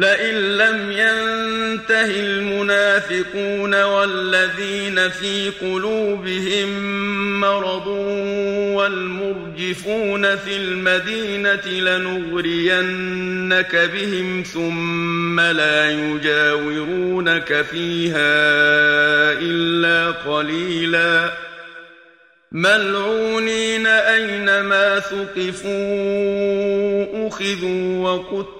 لئن لم ينتهي المنافقون والذين في قلوبهم مرض والمرجفون في المدينة لنغرينك بهم ثم لا يجاورونك فيها إلا قليلا. ملعونين أينما ثقفوا أخذوا وقتلوا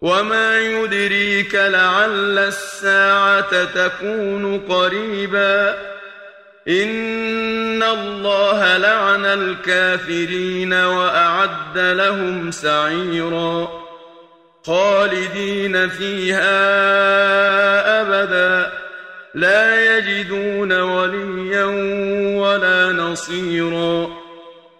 وما يدريك لعل الساعة تكون قريبا إن الله لعن الكافرين وأعد لهم سعيرا خالدين فيها أبدا لا يجدون وليا ولا نصيرا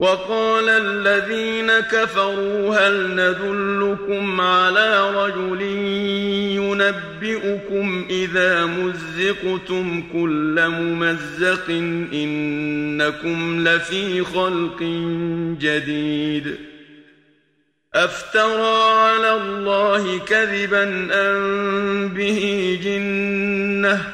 وقال الذين كفروا هل ندلكم على رجل ينبئكم إذا مزقتم كل ممزق إنكم لفي خلق جديد أفترى على الله كذبا أن به جنة